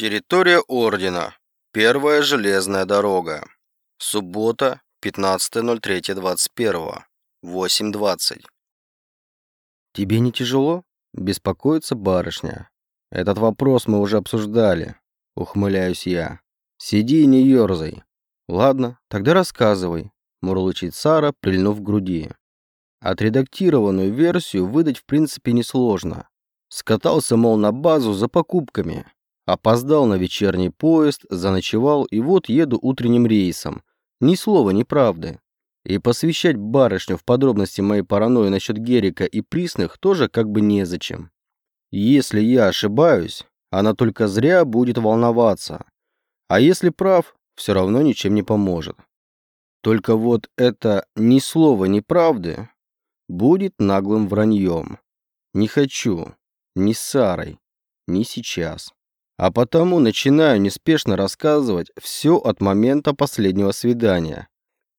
Территория Ордена. Первая железная дорога. Суббота, 15.03.21. 8.20. «Тебе не тяжело?» – беспокоится барышня. «Этот вопрос мы уже обсуждали», – ухмыляюсь я. «Сиди и не ерзай». «Ладно, тогда рассказывай», – мурлычет Сара, прильнув к груди. Отредактированную версию выдать в принципе несложно. Скатался, мол, на базу за покупками. Опоздал на вечерний поезд, заночевал, и вот еду утренним рейсом. Ни слова неправды. И посвящать барышню в подробности моей паранойи насчет Герика и Присных тоже как бы незачем. Если я ошибаюсь, она только зря будет волноваться. А если прав, все равно ничем не поможет. Только вот это ни слова неправды будет наглым враньем. Не хочу. Ни с Сарой. Ни сейчас. А потому начинаю неспешно рассказывать все от момента последнего свидания.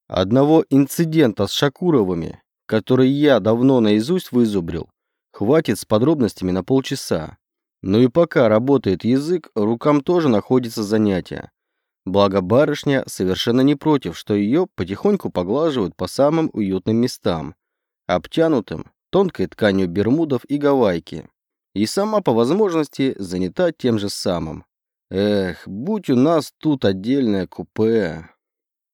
Одного инцидента с Шакуровыми, который я давно наизусть вызубрил, хватит с подробностями на полчаса. Ну и пока работает язык, рукам тоже находится занятие. Благо барышня совершенно не против, что ее потихоньку поглаживают по самым уютным местам, обтянутым тонкой тканью бермудов и гавайки и сама по возможности занята тем же самым. Эх, будь у нас тут отдельное купе.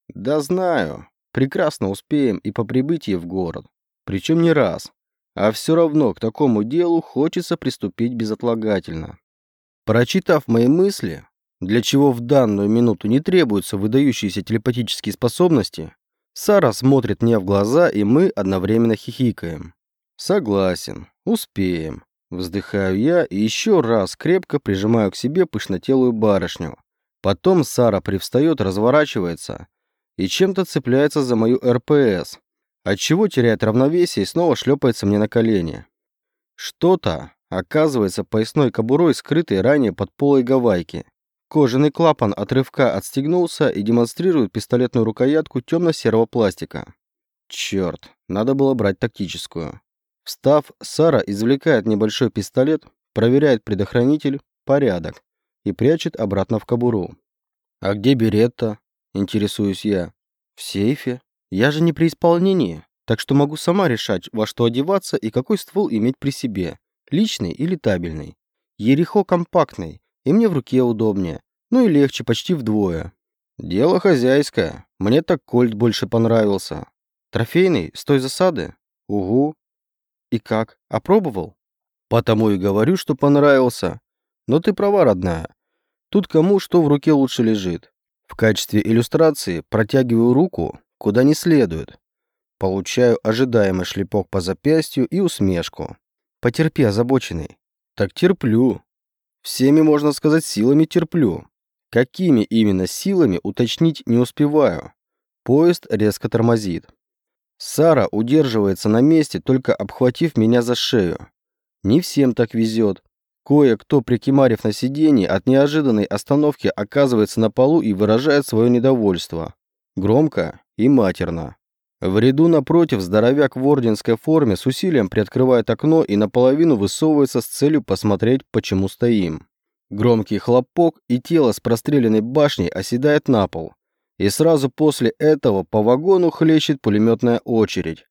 Да знаю, прекрасно успеем и по прибытии в город. Причем не раз. А все равно к такому делу хочется приступить безотлагательно. Прочитав мои мысли, для чего в данную минуту не требуются выдающиеся телепатические способности, Сара смотрит мне в глаза, и мы одновременно хихикаем. Согласен, успеем. Вздыхаю я и еще раз крепко прижимаю к себе пышнотелую барышню. Потом Сара привстает, разворачивается и чем-то цепляется за мою РПС, отчего теряет равновесие и снова шлепается мне на колени. Что-то оказывается поясной кобурой, скрытой ранее под полой гавайки. Кожаный клапан от рывка отстегнулся и демонстрирует пистолетную рукоятку темно-серого пластика. Черт, надо было брать тактическую. Встав, Сара извлекает небольшой пистолет, проверяет предохранитель, порядок и прячет обратно в кобуру. «А где Беретта?» – интересуюсь я. «В сейфе. Я же не при исполнении, так что могу сама решать, во что одеваться и какой ствол иметь при себе, личный или табельный. Ерехо компактный, и мне в руке удобнее, ну и легче почти вдвое. Дело хозяйское, мне так кольт больше понравился. Трофейный, с той засады? Угу, и как? Опробовал? Потому и говорю, что понравился. Но ты права, родная. Тут кому что в руке лучше лежит. В качестве иллюстрации протягиваю руку, куда не следует. Получаю ожидаемый шлепок по запястью и усмешку. Потерпи, озабоченный. Так терплю. Всеми, можно сказать, силами терплю. Какими именно силами, уточнить не успеваю. Поезд резко тормозит. Сара удерживается на месте, только обхватив меня за шею. Не всем так везет. Кое-кто, прикимарив на сиденье, от неожиданной остановки оказывается на полу и выражает свое недовольство. Громко и матерно. В ряду напротив здоровяк в орденской форме с усилием приоткрывает окно и наполовину высовывается с целью посмотреть, почему стоим. Громкий хлопок, и тело с простреленной башней оседает на пол. И сразу после этого по вагону хлещет пулеметная очередь.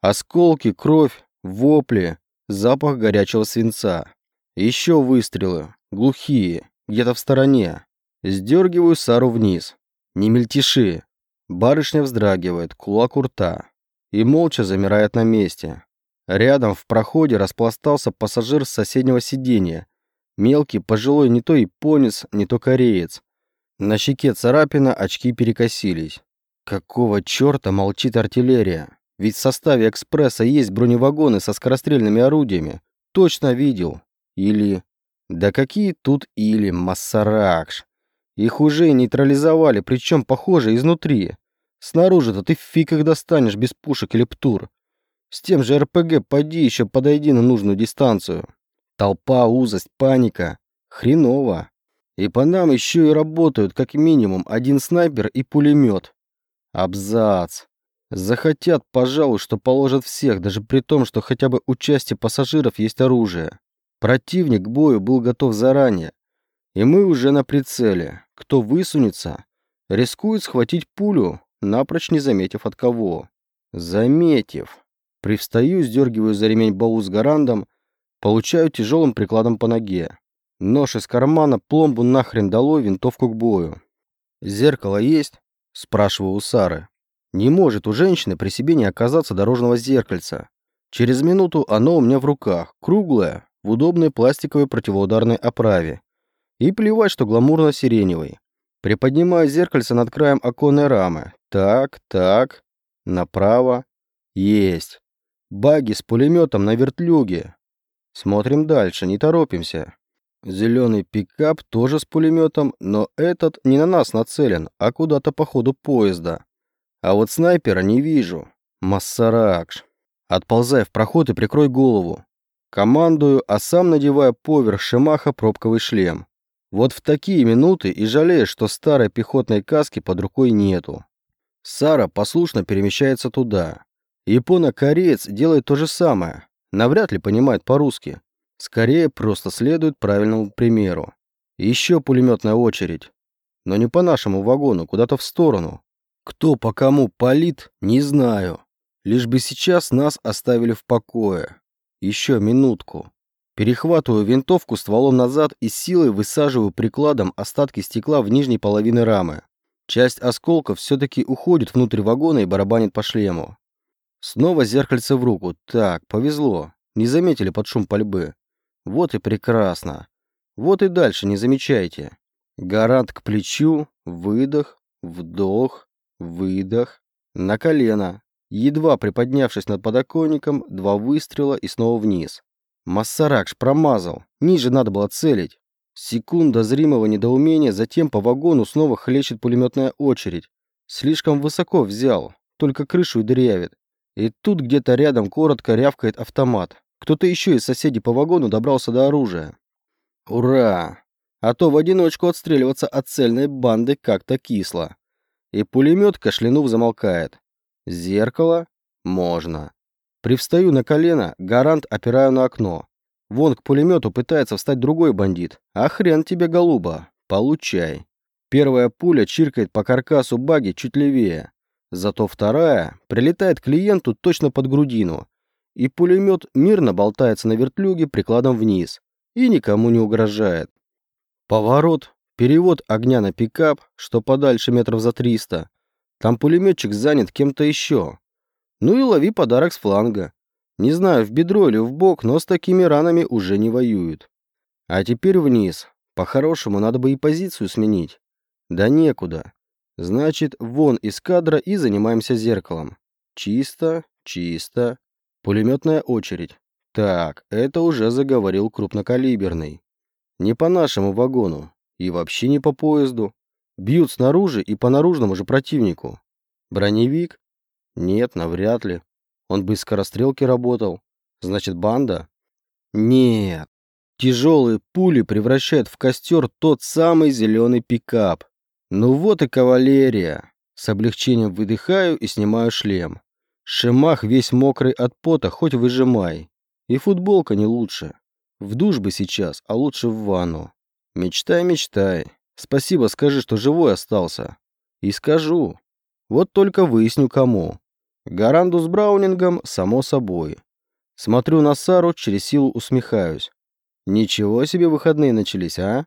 Осколки, кровь, вопли, запах горячего свинца. Еще выстрелы, глухие, где-то в стороне. Сдергиваю Сару вниз. Не мельтеши. Барышня вздрагивает, кулак у рта. И молча замирает на месте. Рядом в проходе распластался пассажир с соседнего сиденья. Мелкий, пожилой не то японец, не то кореец. На щеке царапина, очки перекосились. Какого черта молчит артиллерия? Ведь в составе экспресса есть броневагоны со скорострельными орудиями. Точно видел. Или... Да какие тут или, Массаракш. Их уже нейтрализовали, причем, похоже, изнутри. Снаружи-то ты фиг их достанешь без пушек или птур. С тем же РПГ поди еще подойди на нужную дистанцию. Толпа, узость, паника. Хреново. И по нам еще и работают как минимум один снайпер и пулемет. Абзац. Захотят, пожалуй, что положат всех, даже при том, что хотя бы у части пассажиров есть оружие. Противник к бою был готов заранее. И мы уже на прицеле. Кто высунется, рискует схватить пулю, напрочь не заметив от кого. Заметив. Привстаю, сдергиваю за ремень баул с гарандом, получаю тяжелым прикладом по ноге. Нож из кармана, пломбу нахрен дало, винтовку к бою. «Зеркало есть?» – спрашиваю у Сары. Не может у женщины при себе не оказаться дорожного зеркальца. Через минуту оно у меня в руках, круглое, в удобной пластиковой противоударной оправе. И плевать, что гламурно-сиреневый. Приподнимаю зеркальце над краем оконной рамы. Так, так, направо. Есть. Баги с пулеметом на вертлюге. Смотрим дальше, не торопимся. Зеленый пикап тоже с пулеметом, но этот не на нас нацелен, а куда-то по ходу поезда. А вот снайпера не вижу. Массаракш. Отползай в проход и прикрой голову. Командую, а сам надеваю поверх шемаха пробковый шлем. Вот в такие минуты и жалеешь, что старой пехотной каски под рукой нету. Сара послушно перемещается туда. Японо-кореец делает то же самое. Навряд ли понимает по-русски. Скорее, просто следует правильному примеру. Еще пулеметная очередь. Но не по нашему вагону, куда-то в сторону. Кто по кому палит, не знаю. Лишь бы сейчас нас оставили в покое. Еще минутку. Перехватываю винтовку стволом назад и силой высаживаю прикладом остатки стекла в нижней половине рамы. Часть осколков все-таки уходит внутрь вагона и барабанит по шлему. Снова зеркальце в руку. Так, повезло. Не заметили под шум пальбы. Вот и прекрасно. Вот и дальше не замечайте. Гарант к плечу, выдох, вдох, выдох, на колено. Едва приподнявшись над подоконником, два выстрела и снова вниз. Массаракш промазал. Ниже надо было целить. Секунда зримого недоумения, затем по вагону снова хлещет пулеметная очередь. Слишком высоко взял, только крышу и дырявит. И тут где-то рядом коротко рявкает автомат. Кто-то еще из соседей по вагону добрался до оружия. Ура! А то в одиночку отстреливаться от цельной банды как-то кисло. И пулемет, кашлянув, замолкает. Зеркало? Можно. Привстаю на колено, гарант опираю на окно. Вон к пулемету пытается встать другой бандит. А хрен тебе, голуба. Получай. Первая пуля чиркает по каркасу баги чуть левее. Зато вторая прилетает клиенту точно под грудину. И пулемет мирно болтается на вертлюге прикладом вниз. И никому не угрожает. Поворот, перевод огня на пикап, что подальше метров за 300. Там пулеметчик занят кем-то еще. Ну и лови подарок с фланга. Не знаю, в бедро или в бок, но с такими ранами уже не воюют. А теперь вниз. По-хорошему, надо бы и позицию сменить. Да некуда. Значит, вон из кадра и занимаемся зеркалом. Чисто, чисто. Пулеметная очередь. Так, это уже заговорил крупнокалиберный. Не по нашему вагону. И вообще не по поезду. Бьют снаружи и по наружному же противнику. Броневик? Нет, навряд ли. Он бы из скорострелки работал. Значит, банда? Нет. Тяжелые пули превращают в костер тот самый зеленый пикап. Ну вот и кавалерия. С облегчением выдыхаю и снимаю шлем. Шемах весь мокрый от пота, хоть выжимай. И футболка не лучше. В душ бы сейчас, а лучше в ванну. Мечтай, мечтай. Спасибо скажи, что живой остался. И скажу. Вот только выясню, кому. Гаранду с Браунингом, само собой. Смотрю на Сару, через силу усмехаюсь. Ничего себе выходные начались, а?